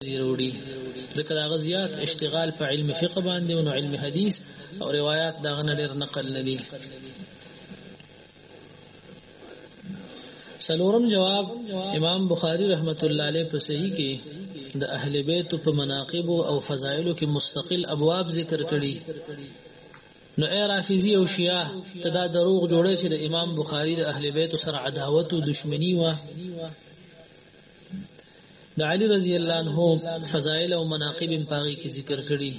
وروړي ذکر هغه زیات اشتغال په علم فقه باندې او علم حدیث او روایت دا غن ډیر نقل ندي سلورم جواب امام بخاری رحمت الله علیه په صحیح کې د اهل بیت په مناقب او فضایل کې مستقل ابواب ذکر کړي نو اے رافضی او شیعه تدا دروغ جوړه چې د امام بخاری د اهل بیت سره عداوت او دشمنی و د علی رضی الله عنه فضائل او مناقب پاغي کې ذکر کړي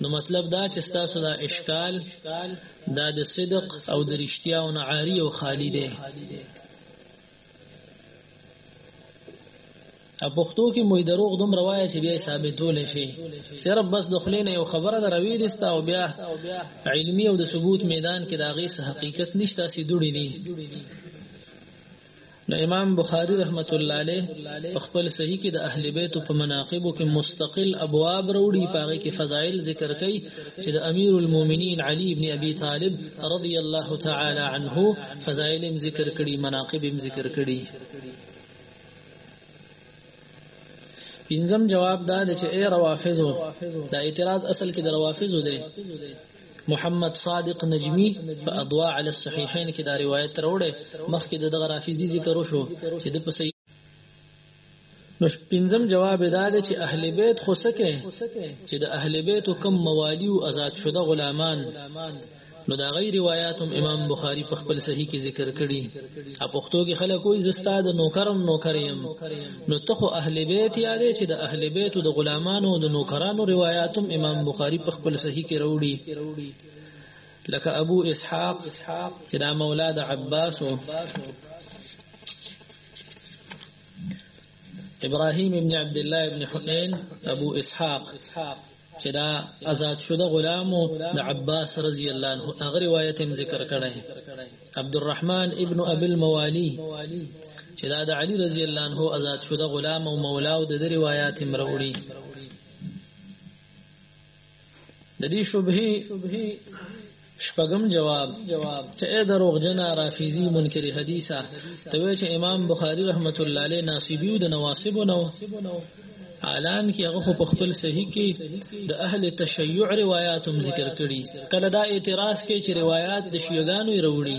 نو مطلب دا چې تاسو دا اشکال دا د صدق او د رښتیا او نعاری او خالی دی پښتو کې مې دروغ دوم روایت چې بیا ثابتول شي صرف بس دخلین یو خبره دروي دستا او بیا علمی او د ثبوت میدان کې دا غي حقیقت نشته سي دوړي دي نو امام بخاری رحمت الله علیه په خپل صحیح کې د اهل بیت په مناقب کې مستقل ابواب وروړي پاره کې فضایل ذکر کوي چې د امیر المؤمنین علی ابن ابي طالب رضی الله تعالی عنه فضایل ذکر کړي مناقب ذکر کړي پنځم جواب دا دی چې اے روافضو دا اعتراض اصل کې د روافضو دی محمد صادق نجمی په اضواء علی الصحیحین کې دا روایت تروړې مخکې د دغه رافضی ذکر وشو چې د پسې نو پنځم جواب دا دی چې اهل بیت خو سکه چې د اهل بیت کم موالی او آزاد شده غلامان نو دا غي روایت هم امام بخاری په خپل صحیح کې ذکر کړي ا پښتو کې خلک وایي زستا د نوکرم نوکریم نو ته خو اهل بیت یادې چې د اهل بیت د غلامانو د نوکرانو روایت هم امام بخاری په خپل صحیح کې وروړي لکه ابو اسحاق چې دا مولا د عباس ابراهيم بن عبد الله بن حنين ابو اسحاق چې دا آزاد شوه غلام د عباس رضی الله عنه هغه روایت هم ذکر کړی عبد الرحمن ابن ابي الموالي چې دا د علي رضی الله عنه آزاد شوه غلام او مولا او د روایت هم وروړي د دې شبهه شپږم جواب ته اې دروغجنه رافیزی منکر حدیثه ته وی چې امام بخاری رحمت الله علیه ناصبی او د نواصب نو اعلان کې هغه په خپل صحیح کې د اهل تشیع روایت هم ذکر کړي کله دا اعتراض کې چې روایت د شیعاګانو وروړي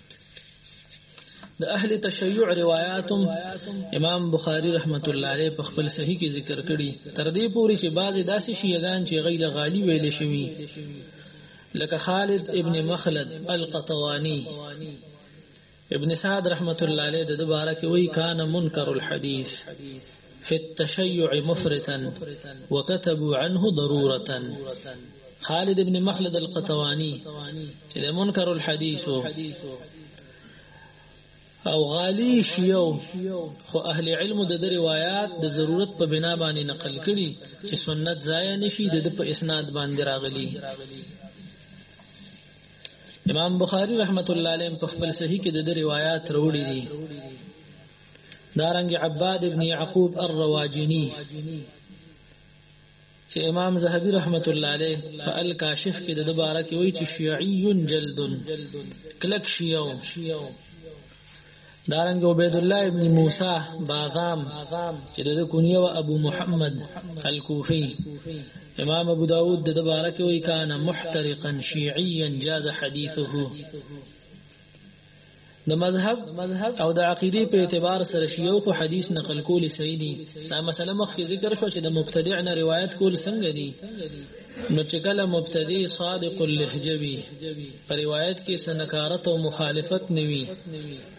د اهل تشیع روایاتم امام بخاری رحمت الله علیه په خپل صحیح کې ذکر کړي تر دې پوري چې بعض داسې شیعاګان چې غیله غالی ویل شوی لکه خالد ابن مخلد القطوانی ابن سعد رحمت الله علیه د دوباره کې وی کان منکر الحدیث في التشيع مفرطا وكتبوا عنه ضرورة خالد بن مخلد القطواني چې منکر الحديث او غالي شیو خو اهل علم د روایت د ضرورت په بنا باندې نقل کړي چې سنت ضایع نشي د په اسناد باندې راغلي امام بخاری رحمت الله علیه په خپل صحیح کې د روایت وروړي دي دارنګ عباد ابن يعقوب الرواجني چې امام زهبي رحمت الله عليه په الکاشف کې د دوباره کې وایي چې شيعي جلد کلک شيعو دارنګ عبید الله ابن موسی باغام چې د کونیه و ابو محمد الکوفی امام ابو داود د دوباره کې وایي کان محترقا شيعيا جاز حديثه د مذهب او د عقیده په اعتبار سره شیو خو حدیث نقل کول صحیح دي دا مسله مخکې ذکر شو چې د مبتدع نه روایت کول څنګه دي نو چې کله مبتدی صادق اللهجه وي په روایت کې سنکارت او مخالفت نوي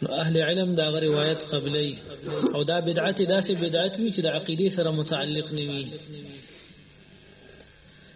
نو اهل علم دا غ روایت قبلي او دا بدعت داسې بدعت وي چې د عقیده سره متعلق نوي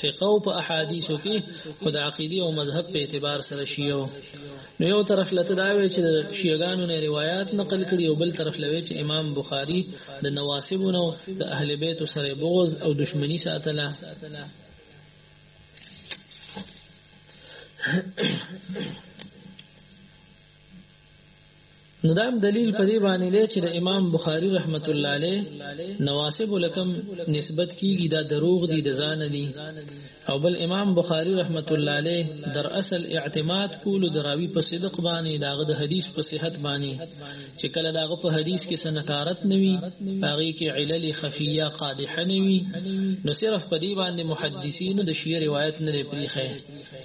فقه او په احادیثو کې خو د عقیده او مذهب په اعتبار سره شیو نو یو طرف لته دا وی چې د شیعاګانو نه روایت نقل کړي او بل طرف لوي چې امام بخاری د نواسبونو د اهل بیت سره بغض او دشمنی ساتله نو دا دلیل په دې باندې دی چې د امام بخاری رحمت الله علیه نواسب لکم نسبت کیږي دا دروغ دي د ځان دي او بل امام بخاری رحمت الله علیه در اصل اعتماد کول دراوی په صدق باندې داغه د حدیث په صحت باندې چې کله داغه په حدیث کې سنکارت نوي هغه کې علل خفیه قادحه نوي نو صرف په دې باندې محدثین د شی روایت نه پریخه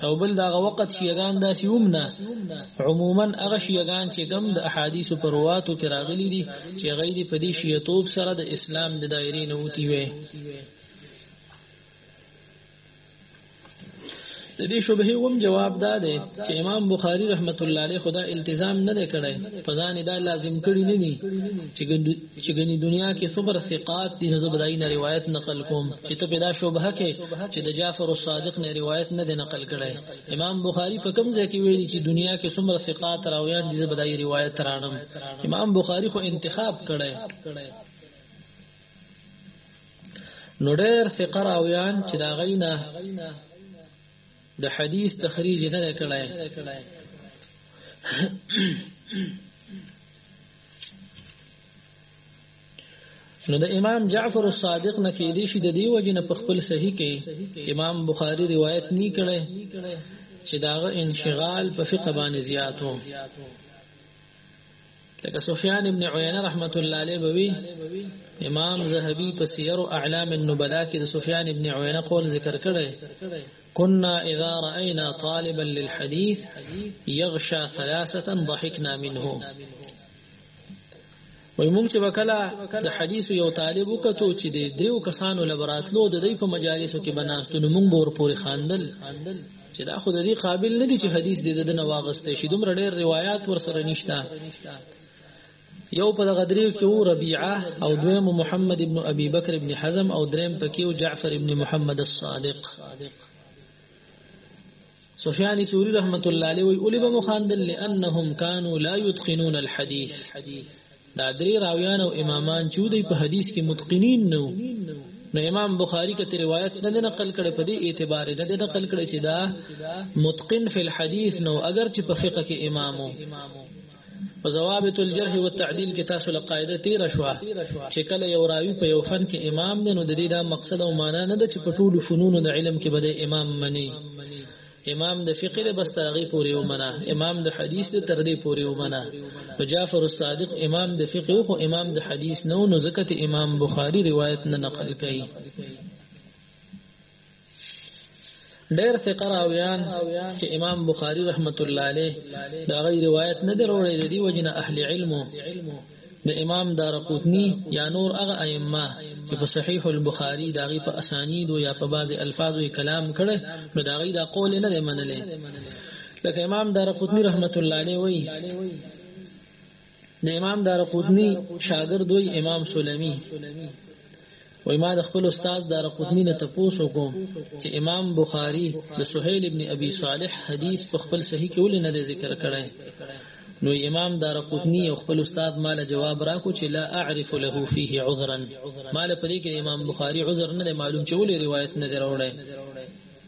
او بل دا وخت شیعاګان داسې هم نه عموما هغه شیعاګان چې کوم د احادیث پر رواتو کې راغلي دي چې غیر په دې شیعتوب سره د اسلام د دایرې نه وتی وي د دې شبهه وم جواب دا دی چې امام بخاری رحمت الله علیه خدا التزام نه کړی په ځان دا لازم کړی نه دي چې چې ګنې دنیا کې صبر ثقات دي زه به دای نه روایت نقل کوم چې ته پیدا شوبه کې چې د جعفر الصادق نه روایت نه دی نقل کړي امام بخاری په کوم ځای کې ویلي چې دنیا کې صبر ثقات راویان دي زه به دای روایت رانم امام بخاری خو انتخاب کړي نو ډېر ثقه راویان چې دا غینه د حدیث تخریج نه کړي نو د امام جعفر الصادق نه کې دي شي د دیو جن په خپل صحیح کې امام بخاری روایت نی کړي چې داغه انشغال په فقه باندې زیات وو لکه سفیان ابن عینه رحمت الله علیه بوي امام زهبي په سیر اعلام النبلاء کې د سفیان ابن عینه قول ذکر کړي كنا اذا راينا طالبا للحديث يغشى ثلاثه ضحكنا منه وای مونږ چې وکلا د حدیث یو طالب وکتو چې د دریو کسانو لبراتلو د دې په مجالسو کې بناستو نو مونږ ور پورې خاندل چې دا خو د دې قابل نه دي چې حدیث دې د نه واغستې شي دومره ډېر روایت ور سره نشته یو په دغه دریو کې وو ربیعه او دویم محمد ابن ابي بکر ابن حزم او دریم پکې وو جعفر ابن محمد الصادق سفیان ثوری رحمت الله علیه وی اولی به مخاندل لانهم كانوا لا يتقنون الحديث دا درې راویان او امامان چې دوی په حدیث کې متقنین نو نو امام بخاری کته روایت نه نقل کړي په دې اعتبار نه ده نقل کړي چې دا متقن فی الحديث نو اگر چې په فقه کې امامو په ضوابط الجرح والتعديل کې تاسو له قاعده تیر شو چې کله یو راوی په یو فن کې امام دی نو د دې دا مقصد او معنا نه ده چې په ټولو فنونو د علم کې بده امام مني امام د فقه له بس ترغی پورې ومنه امام د حدیث د تر دې پورې ومنه او جعفر الصادق امام د فقه او امام د حدیث نو نو زکت امام بخاری روایت نه نقل کړي ډېر ثقه راویان چې امام بخاری رحمت الله علیه دا غي روایت نه دروړې د دې وجنه اهل علمو د امام دارقطنی یا نور هغه ائمه چې په صحیح البخاری دا غي په اسانید او یا په بعض الفاظو کلام کړي نو دا غي دا قول نه منلې لکه امام دارقطنی رحمت الله علیه وایي د امام دارقطنی شاګرد وی امام سلمی وای ما د خپل استاد دار قطنی نه تپوسو کوم چې امام بخاری د سهیل ابن ابي صالح حدیث په خپل صحیح کې ولې نه ذکر کړی نو امام دار قطنی او خپل استاد مال جواب راکو چې لا اعرف له فيه عذرا مال پرې کې امام بخاری عذر نه معلوم چې ولې روایت نه دروړی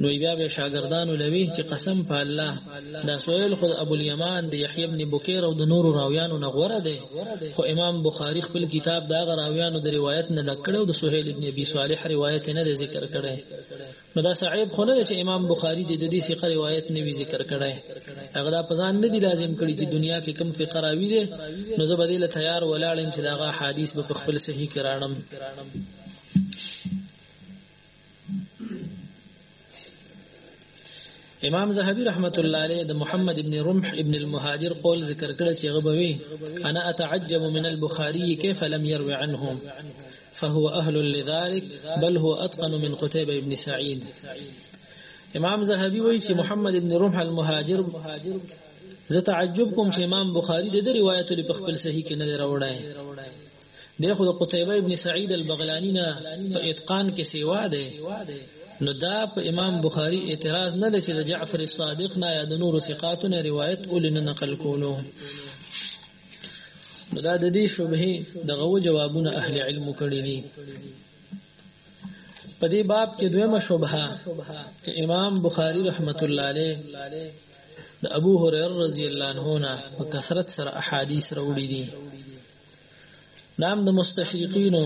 نو بیا به شاګردانو لوي چې قسم په الله دا سویل خود ابو الیمان د یحیی ابن بکیر او د نور راویانو نه غوره دی خو امام بخاری خپل کتاب دا راویانو د روایت نه نکړو د سهیل ابن ابي صالح روایت نه ذکر کړي نو دا صعيب خو نه چې امام بخاری د دې ثقه روایت نه وی ذکر کړي هغه دا پزان نه دی لازم کړي چې دنیا کې کم فقه راوي دي نو زه بدیل تیار ولاړم چې دا حدیث به خپل صحیح کرانم امام زهبي رحمت الله عليه د محمد ابن رمح ابن المهاجر قول ذکر کړ چې غبوي انا اتعجب من البخاري كيف لم يروي عنه فهو اهل لذلك بل هو اتقن من قتيبه ابن سعيد امام زهبي وایي چې محمد ابن رمح المهاجر زه تعجب کوم چې امام بخاری د روایت لپاره خپل صحیح کې نه راوړای دی خو د قتيبه ابن سعيد البغلاني نه په اتقان کې سیوا دی نو دا په امام بخاری اعتراض نه دی چې د جعفر الصادق نه یا د نور ثقاتو نه روایت اول نه نقل کولو نو دا د دې شبهه د غو جوابونه اهل علم کړی دي په دې باب کې دویمه شبهه چې امام بخاری رحمت الله علیه د ابو هريره رضی الله عنه نه په کثرت سره احادیث راوړي دي نام د مستشرقینو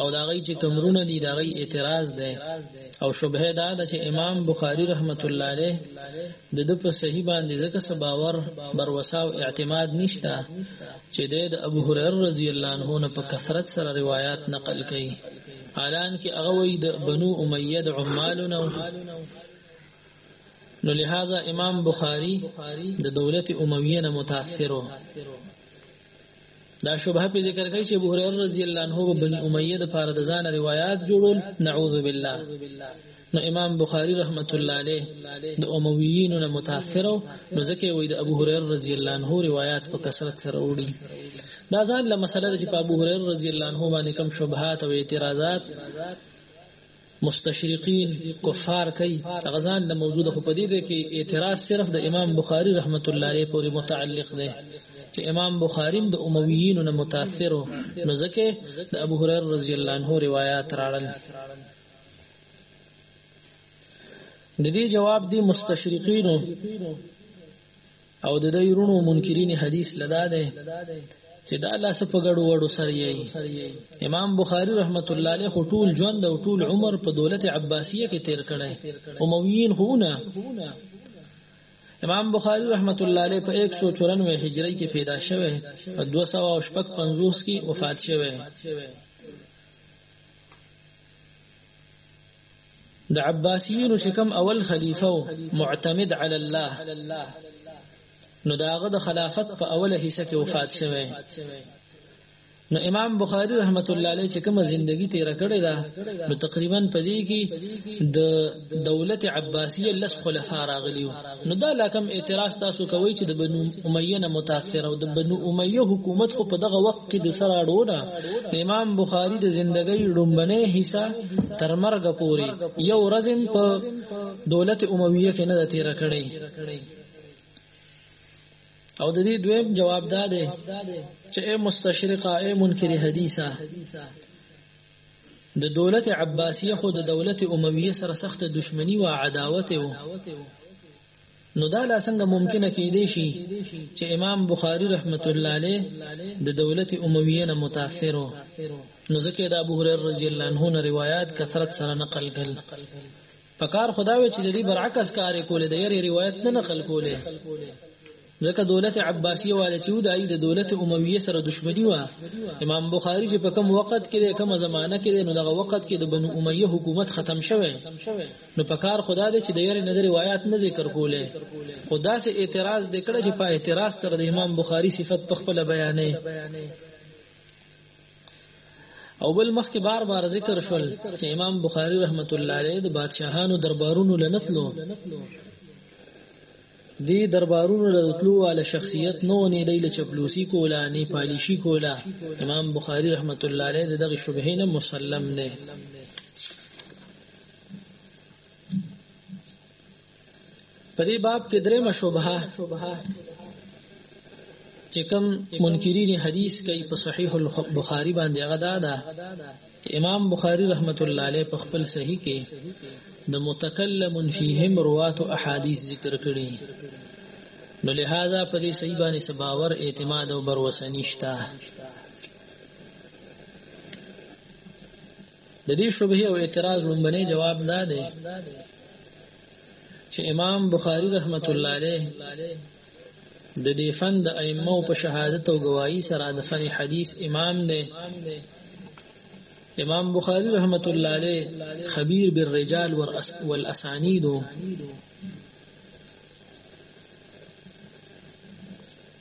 او دا غي چې کمرونه دي دا غي اعتراض ده او شبهه دا ده چې امام بخاری رحمت الله علیه د د په صحیح باندې ځکه سباور بر وساو اعتماد نشتا چې د ابو هريره رضی الله عنه نه په کثرت سره روایت نقل کړي الان کې هغه وي د بنو امیه د عمالونو نو لہذا امام بخاری د دولت امویه نه متاثر دا شبهه په ذکر کوي چې ابو هريره رضی الله عنه بني اميه د فارد ځان روایت جوړول نعوذ بالله نو امام بخاری رحمت الله علیه د امویین نه متاثر نو ځکه وای د ابو هريره رضی الله عنه روایت په کثرت سره وړي دا ځان له مسله چې په ابو هريره رضی الله عنه باندې کوم شبهات او اعتراضات مستشرقین کفار کوي هغه ځان نه موجوده خو په دې ده کې اعتراض صرف د امام بخاری رحمت الله علیه پورې متعلق دی چې امام بخاری د امویین نه متاثر نو ځکه د ابو هريره رضی الله عنه روایت راړل د دې جواب دی مستشرقین او د دې رونو منکرین حدیث لدا ده چې دا الله سپ غړو وړو سره یې امام بخاری رحمت الله علیه ټول ژوند او ټول عمر په دولت عباسیه کې تیر کړی امویین خونه امام بخاری رحمت الله علیه په 194 هجری کې پیدا شوه او 255 کې وفات شوه د عباسيينو چې کوم اول خليفه و معتمد علی الله نو د هغه د خلافت په اوله حصه کې وفات شوی نو امام بخاری رحمت الله علیه چې کومه ژوندۍ تیر کړې ده نو تقریبا په دې کې د دولت عباسیه لس خلفا راغلیو نو دا لکم اعتراض تاسو کوي چې د بنو امیه نه متاثر او د بنو امیه حکومت خو په دغه وخت کې د سره اړونه امام بخاری د زندګۍ لومبنه حصہ تر مرګ پورې یو رزم په دولت امویه کې نه تیر کړی او د دې دویم جواب دا دی چې اے مستشرقه اے منکر حدیثه د دولت عباسیه خو د دولت امویه سره سخته دشمنی و عداوت و نو دا لا څنګه ممکنه کېدی شي چې امام بخاری رحمت الله علیه د دولت امویه نه متاثر و نو ځکه د ابو هريره رضی الله عنه نه روایت کثرت سره نقل کړل پکار خو دا وی چې د دې برعکس کار یې کولې د یری روایت نه نقل کولې ځکه دولت عباسیه والے چې دای د دولت امویه سره دښمنی و امام بخاری چې په کم وخت کې د کومه زمانہ کې نو دغه وخت کې د بنو امیه حکومت ختم شوه نو په کار خدا دې چې د یری نظر روایت نه ذکر کولې خدا سه اعتراض دکړه چې په اعتراض تر د امام بخاری صفت په خپل بیانې او بل مخکې بار بار ذکر شول چې امام بخاری رحمت الله علیه د بادشاهانو دربارونو لنتلو دی دربارونو لنتلو علي شخصیت نو نه دی لچپلوسی کولا نه پالیشي کولا امام بخاری رحمت الله علیه دغه شبهه نه مسلم نه په دې باب کې درې مشوبه چې کوم منکرین حدیث کوي په صحیح البخاری باندې هغه دا ده چې امام بخاری رحمت الله علیه په خپل صحیح کې د متکلم فیهم روات احادیث ذکر کړي نو لہذا په دې صحیح باندې سباور اعتماد او بر وسنیشته د دې شبهه او اعتراض لومبني جواب دا دی چې امام بخاری رحمت الله علیه د دې فن د ائمه په شهادت او گواہی سره د فن حدیث امام دی امام بخاری رحمت الله علیه خبیر بالرجال والاسانید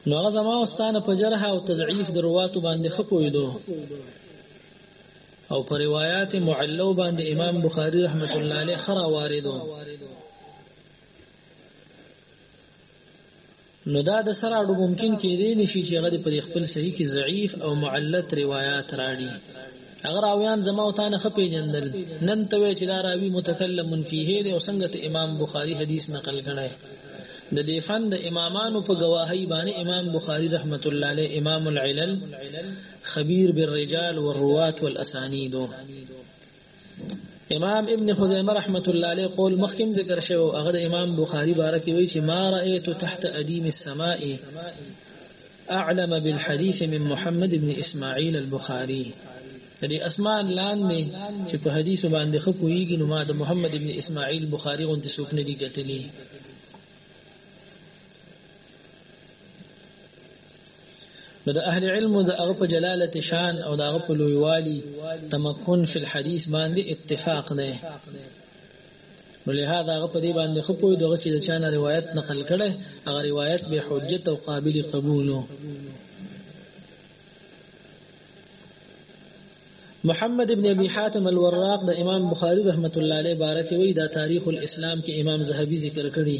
نو هغه زما واستانه په جرح او تضعیف درواتو باندې خپویدو او پر روایت معلو باندې امام بخاری رحمت الله علیه خرا واردو نو دا د سره اړو ممکن کې دی نشي چې هغه پر خپل صحیح کې ضعیف او معلت روایت راړي اگر اویان زما او تانه خپې جندل نن ته وی چې دا راوی متکلم فيه دی او څنګه ته امام بخاری حدیث نقل کړي د دې فن د امامانو په گواهی باندې امام بخاری رحمت الله علیه امام العلل خبير بالرجال والروات والاسانيد امام ابن خزیمه رحمت الله علیه قول مخکم ذکر شوی هغه د امام بخاری باره کې وی چې ما رأيت تحت ادیم السماء اعلم بالحديث من محمد بن اسماعيل البخاري د اسمان لاندې چې په حدیث باندې خو کویږي نو ما د محمد ابن اسماعیل بخاری غونډه څوک نه دی کتلی نو د اهل علم د هغه په جلالت شان او د هغه په لویوالي تمکن فی الحدیث باندې اتفاق نه نو لهدا هغه په دې باندې خو پوی دغه چې د چانه روایت نقل کړي هغه روایت به حجت او قابل قبول محمد ابن ابي حاتم الوراق د امام بخاري رحمت الله عليه بارک وی دا تاریخ الاسلام کې امام زهبي ذکر کړی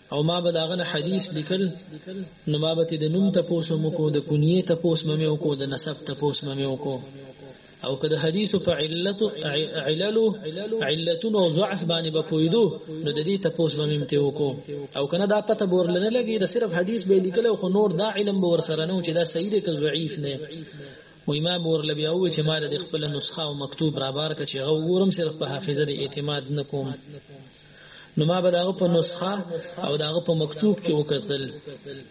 او ما به داغه نه حدیث لیکل نو ما به د نوم ته پوسو مکو د کنیه ته پوس مې وکړو د نسب ته پوس مې وکړو او که د حدیث په علت علل علتونو او ضعف باندې به پویدو نو د دې ته پوس به مې وکړو او کنه دا پته بور لنه لګي د صرف حدیث به لیکل او نور دا علم به ور سره نه چې دا صحیح دی که ضعیف نه و امام ورله بیا وی چې ما د خپل نسخه او مکتوب را بار کړ چې غوورم صرف په حافظه د اعتماد نکوم نو ما به داغه په نسخه او داغه په مکتوب کې وکتل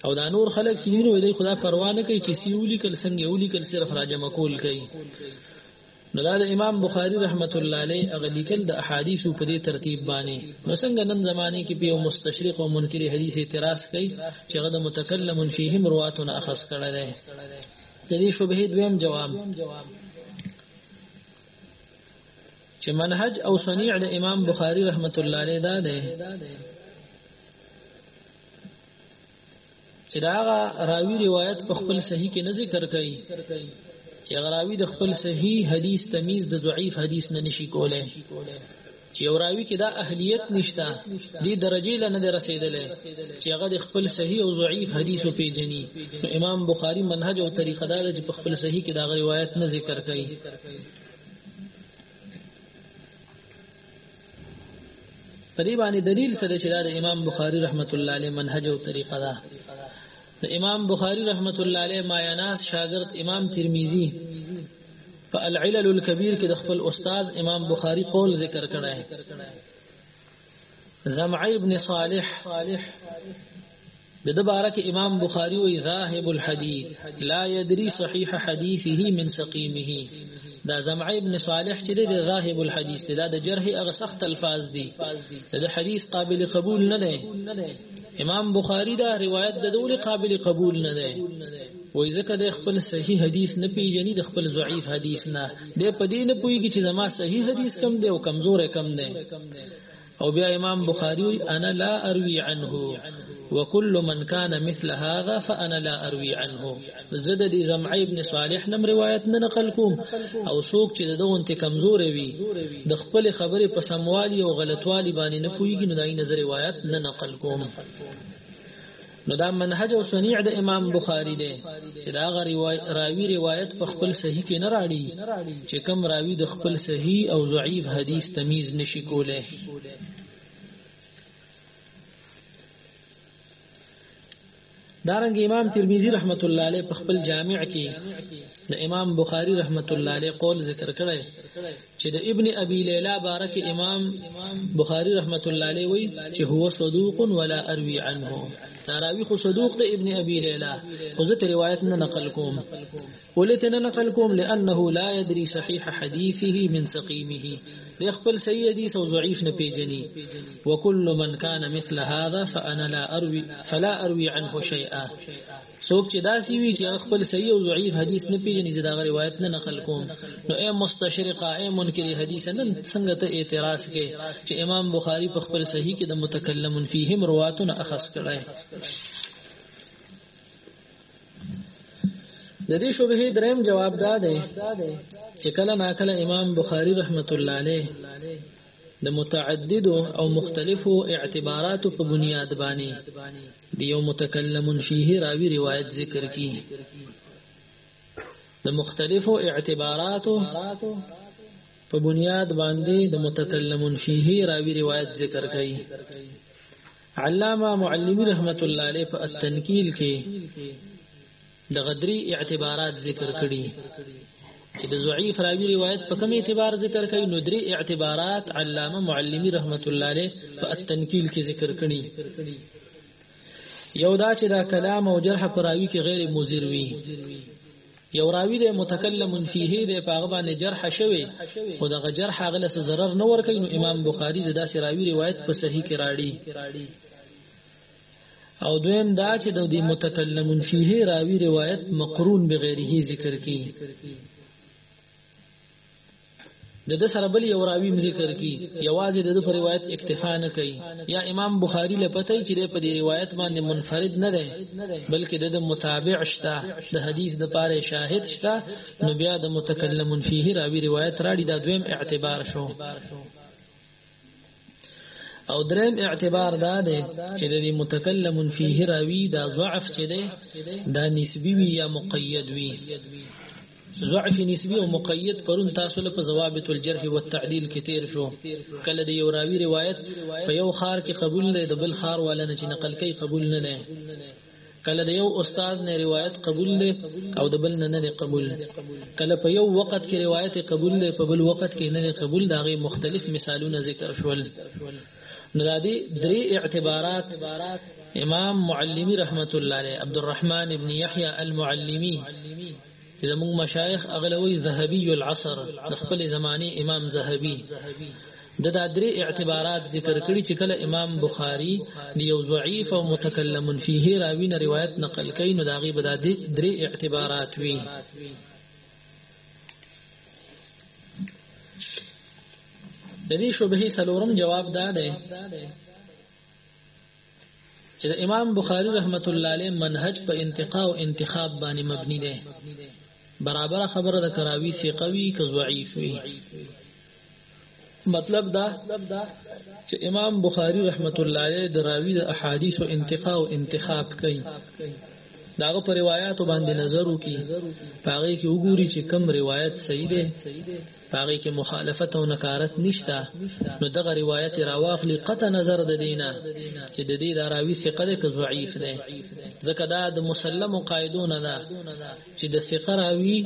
او دا نور خلک چې نو دې خدا پروا نه کوي چې سی ولي کل څنګه ولي کل صرف راجم کول کوي نو دا د امام بخاری رحمت الله علیه اغلیکل د احادیث په دې ترتیب باندې نو څنګه نن زمانه کې په یو مستشرق او منکر حدیث اعتراض کوي چې غد متکلم فیهم رواتنا اخص کړه ده د دې شبهه دویم جواب چې منهج او صنيع د امام بخاري رحمت الله علیه دا ده چې دا راوی روایت په خپل صحیح کې نه ذکر کړي چې راوی د خپل صحیح حدیث تمیز د ضعیف حدیث نه نشي کولای چې یو راوی کې دا اهلیت نشته دې درجه له نه رسیدلې چې هغه د خپل صحیح او ضعیف حدیثو پیژني امام بخاری منهج او طریقه دا چې په خپل صحیح کې دا روایت نه ذکر کړي په دې باندې دلیل سره چې دا د امام بخاری رحمت الله علیه منهج او طریقه ده د امام بخاری رحمت الله علیه مایناس شاګرد امام ترمذی په العلل الكبير کې د خپل استاد امام بخاری قول ذکر کړی زمعي ابن صالح د دباره کې امام بخاری وی ذاهب الحديث لا يدري صحيح حديثه من سقيمه دا زمع ابن صالح چې د ذاهب الحديث دا د جرح هغه سخت الفاظ دي د حدیث قابل قبول نه دی امام بخاری دا روایت د دول قابل قبول نه دی وای ځکه د خپل صحیح حدیث نه پیژني د خپل ضعیف حدیث نه د پدې نه پويږي چې زما صحیح حدیث کم دی او کمزور کم دی او بیا امام بخاری وی انا لا اروی عنه وكل من كان مثل هذا فانا لا اروی عنه زد دي زمع ابن صالح نم روایت نه نقل کوم او څوک چې دغه انت کمزور وي د خپل خبره په سموالي او غلطوالي باندې نه پويږي نو دای نظر روایت نه نقل کوم نو دا منهج او صنیع د امام بخاری دی چې دا غ راوی روایت په خپل صحیح کې نه راړي چې کم راوی د خپل صحیح او ضعیف حدیث تمیز نشي کوله دارنګ امام ترمذی رحمت الله علیه په خپل جامع کې د امام بخاری رحمت الله علیه قول ذکر کړی چې د ابن ابي ليلى بارک امام بخاری رحمت الله علیه وی چې هو صدوق ولا اروي عنه تراوی خو صدوق د ابن ابي ليلى خو زه روایت نه نقل کوم ولته نه نقل کوم لانه لا يدري صحيح حديثه من سقيمه د خپل صحیح حدیث او ضعیف نه پیژني وکل من کان مثل هذا فانا لا اروي فلا اروي عنه شيئا څوک چې داسي وي چې خپل صحیح او ضعیف حدیث نه پیژني زه دا روایت نه نقل کوم نو اے مستشرقه اے منکر حدیث نن څنګه ته اعتراض کې چې امام بخاری په خپل صحیح کې د متکلم فیهم رواتون اخص کړای د دې شوبه دریم جواب دا دی چې کله ناکله امام بخاری رحمت الله علیه د متعددو او مختلفو اعتباراتو په بنیاد باندې د یو متکلم فيه راوی روایت ذکر کی د مختلفو اعتباراتو په بنیاد باندې د متکلم فيه راوی روایت ذکر کړي علامه معلمی رحمت الله علیه په التنکیل کې دغه درې اعتبارات ذکر کړي چې د ضعیف راوی روایت په کوم اعتبار ذکر کوي نو درې اعتبارات علامه معلمی رحمت الله علیه په التنکیل کې ذکر کړي یو دا چې دا کلام او جرح پر راوی کې غیر مضر وي یو راوی د متکلم فيه د پاغه باندې جرح شوی خو دغه جرح غله څه zarar نه ور کوي نو امام بخاری د داسې راوی روایت په صحیح کې راړي او دویم دا چې د دې متکلم فيه راوی روایت مقرون بغیره ذکر کی د د سره بل یو راوی ذکر کی یوازې د پر روایت اکتفا نه کوي یا امام بخاری لپته چې د په دې روایت باندې منفرد نه دی بلکې د متابع شته د حدیث د پاره شاهد شته نو بیا د متکلم فيه راوی روایت راړي دا دویم اعتبار شو او دریم اعتبار دا دی چې د متکلم فيه راوی دا ضعف چې دی دا نسبی وي یا مقید وي ضعف نسبی او مقید پرون تاسو له ضوابط الجرح والتعديل کې تیر شو کله د یو راوی روایت په یو خار کې قبول دی د بل خار ولا نه چې نقل کوي قبول نه نه کله د یو استاد نه روایت قبول دی او د بل نه نه قبول کله په یو وخت کې روایت قبول دی په بل وخت کې نه قبول دا غي مختلف مثالونه ذکر شول نو دا دي درې اعتبارات امام معلمی رحمت الله علیه عبد الرحمن ابن یحیی المعلمی چې زموږ مشایخ اغلوی ذهبی العصر د خپل زمانه امام ذهبی د دا درې اعتبارات ذکر کړي چې کله امام بخاری د یو ضعیف او متکلم فيه راوی نه روایت نقل کین نو دا غي به د درې اعتبارات وي د دې شوبه سلورم جواب دا ده چې د امام بخاری رحمت الله علیه منهج په انتقاء او انتخاب باندې مبني دی برابر خبره د کراوی سی قوی که ضعیف وي مطلب دا چې امام بخاری رحمت الله علیه د راوی د احادیث او انتقاء او انتخاب کوي داغه پر روایت باندې نظر وکي پاره کې وګوري چې کم روایت صحیح ده په هغې کې مخالفت او نکارت نشته نو دغه روایت راواخلي قطع نظر د دینه چې د دې دا راوي ثقه ده که ضعیف ده ځکه دا د مسلمو قاعدو نه ده چې د ثقه راوي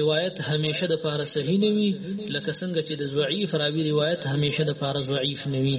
روایت همیشه د پاره صحیح نه وي لکه څنګه چې د ضعیف راوي روایت همیشه د پاره ضعیف نه وي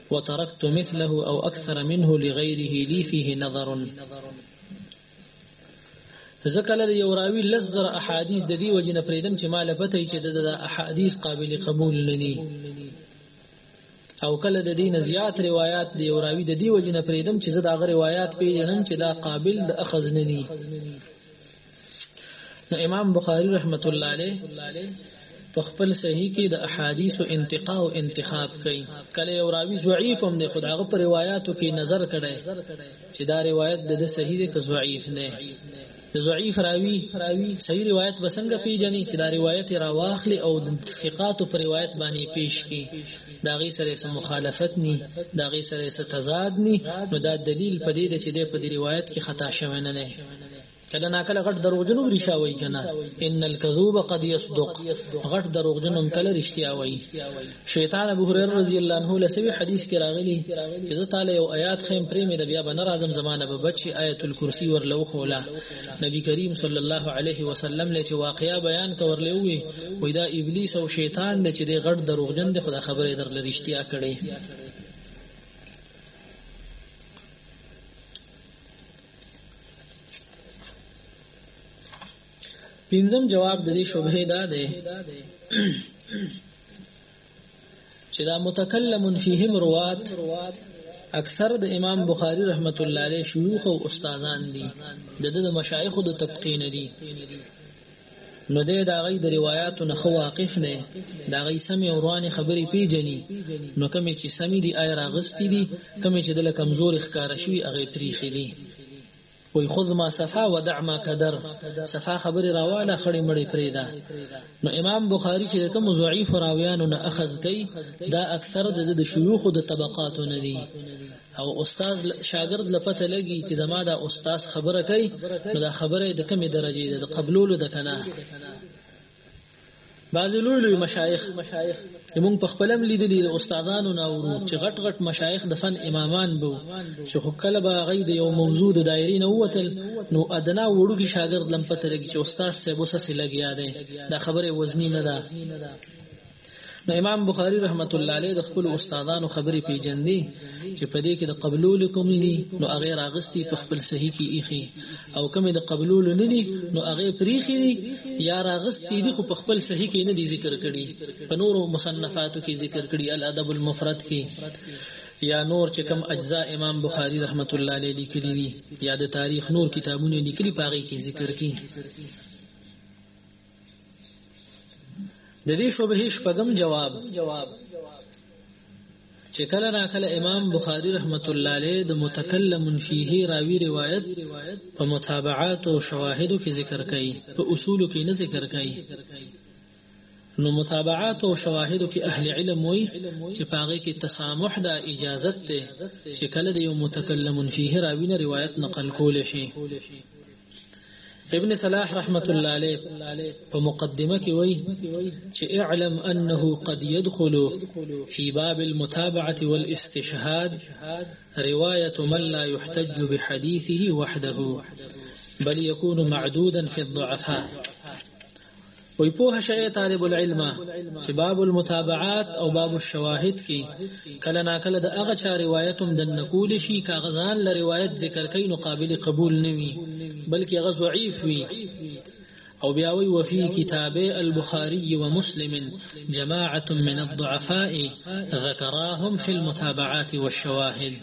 وترکت مثله او اکثر منه لغیره لی فیه نظر ځکه له یو راوی لزر احادیث د دې وجې نه پریدم چې مال پته چې د احادیث قابل قبول نه دي او کله د دین زیات روایت دی او راوی د دې وجې نه پریدم چې زه دا غ روایت پیژنم چې دا قابل د اخذ نه دي نو امام بخاری رحمت الله علیه په خپل صحیح کې د احادیث او انتقاء او انتخاب کوي کله یو راوی ضعیف هم دی خداغه پر روایتو کې نظر کړي چې دا روایت د صحیح دی که ضعیف نه د ضعیف راوی صحیح روایت وسنګ پیجنې چې دا روایت را واخلي او د ثقات پر روایت باندې پیش کی دا غي سره سم مخالفت ني دا غي سره سم تضاد ني نو دا دلیل پدې چې د په روایت کې خطا شوی نه نه کله نا کله غټ دروغجن هم رښتیا وایي کنه ان الکذوب قد یصدق غټ دروغجن هم کله رښتیا وایي شیطان ابو هريره رضی الله عنه له سوي حدیث کې راغلی چې زه تعالی یو آیات خیم پرې مې د بیا بنر اعظم زمانه به بچي آیت الکرسی ورلو خولا نبی کریم صلی الله علیه وسلم له چې واقعیا بیان کور لوي وې دا ابلیس او شیطان د چې د غټ دروغجن د خدا خبره در لريشتیا کړي پنځم جواب د دې شبهه دا ده چې دا متکلم فیهم روات اکثر د امام بخاری رحمت الله علیه شيوخ او استادان دي د د مشایخ د طبقین دي نو دی د هغوی د روایاتو نه ښه واقف دی، د هغوی سمې او روانې خبرې پېژني، نو کومې چې سمې دي، هغه یې راغستې دي، کومې چې ده له کمزورې ښکاره شوي، هغه یې تریخې دي. وایي، خذ ما صفا ودع ما کدر، صفا خبرې راواله، خړې مړې پرېږده. نو امام بخاري چې د کومو ضعیفو راویانو نه اخذ کوي، دا اکثره د ده د شیوخو د طبقاتو نه دي. او استاد شاګرد له پته لګي چې زما دا استاد خبره کوي نو دا خبره د کومې درجه ده د قبولولو د کنه بعضی لوی لوی مشایخ موږ په خپلم لیدلی د استادانو ناورو چې غټ غټ مشایخ د فن امامان بو چې خو کله به غي د یو موضوع د دایرې نه وتل نو ادنا وړوږي شاګرد لم پته لګي چې استاد سه بوسه سه لګیا دی دا خبره وزنی نه ده نو امام بخاری رحمت الله علیه د خپل استادانو خبرې پیجندې چې په دې کې د قبلول کوم دي نو هغه راغستی په خپل صحیح کې ایخي او کوم د قبلول نه دي نو هغه پریخي دي یا راغستی دي خو په خپل صحیح کې نه دي ذکر کړي په نورو مصنفاتو کې ذکر کړي الادب المفرد کې یا نور چې کوم اجزاء امام بخاری رحمت الله علیه لیکلي دي یا د تاریخ نور کتابونه لیکلي پاغي کې ذکر کړي د دې شوبه شپږم جواب چې کله نا کله امام بخاری رحمت الله علیه د متکلم فيه راوی روایت په متابعات او شواهد کې ذکر کړي په اصول کې نه ذکر کړي نو متابعات او شواهد کې اهل علم وي چې پاغه کې تسامح دا اجازت ته چې کله د یو متکلم فيه راوی نه روایت نقل کول شي ابن صلاح رحمت الله علیه په مقدمه کې وایي چې اعلم انه قد يدخل في باب المتابعه والاستشهاد روايه من لا يحتج بحديثه وحده بل يكون معدودا في الضعفاء وی پوه شئ طالب العلم چې باب المتابعات او باب الشواهد کې کله ناکله د هغه چا روایت هم د نقول شي کاغذان له روایت ذکر کوي نو قابل قبول نه وي بلکې هغه ضعیف وي او بیا وی وفي کتاب البخاري ومسلم جماعه من الضعفاء ذكراهم في المتابعات والشواهد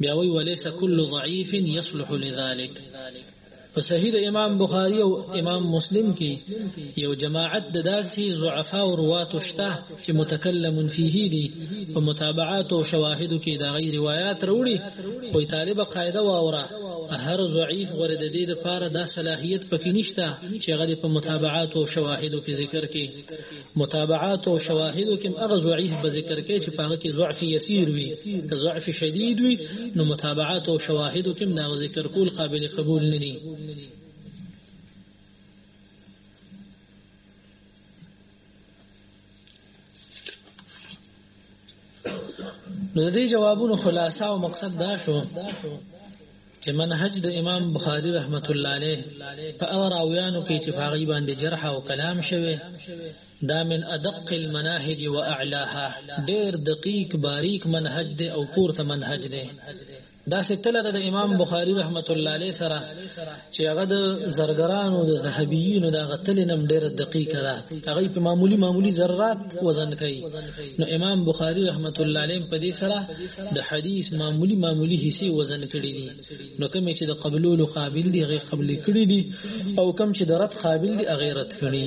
بیا وی وليس كل ضعيف يصلح لذلك په صحیح د امام بخاری او امام مسلم کې یو جماعت د داسې ضعفا او رواتو شته چې متکلم فيه دي په متابعات او شواهد کې دا غي روایت وروړي خو طالب قاعده واوره هر ضعیف غره د دې لپاره دا صلاحیت پکې نشته چې غره په متابعات او شواهد کې ذکر کې متابعات او شواهد کې هغه ضعیف به ذکر کوي چې هغه کې ضعف یسیر وي که ضعف شدید وي نو متابعات او شواهد کې دا ذکر کول قابل قبول نه دي نو د دې جوابونو خلاصه او مقصد دا شو چې منهج د امام بخاری رحمت الله علیه په هغه راویانو کې چې هغه باندې جرح او کلام شوه دا من ادق المناهج واعلاها ډېر دقیق باریک منهج دی او پورته منهج دی دا ستله د امام بخاری رحمت الله علیه سره چې هغه د زرګرانو د ذهبیینو د غتل نم ډیر دقیق ده هغه په معمولی معمولی ذرات وزن کوي نو امام بخاری رحمت الله علیه په دې سره د حدیث معمولی معمولی حصے وزن کړی دي نو کوم چې د قبولولو قابل دي هغه قبول کړی دي او کوم چې د رد قابل دي هغه رد کړی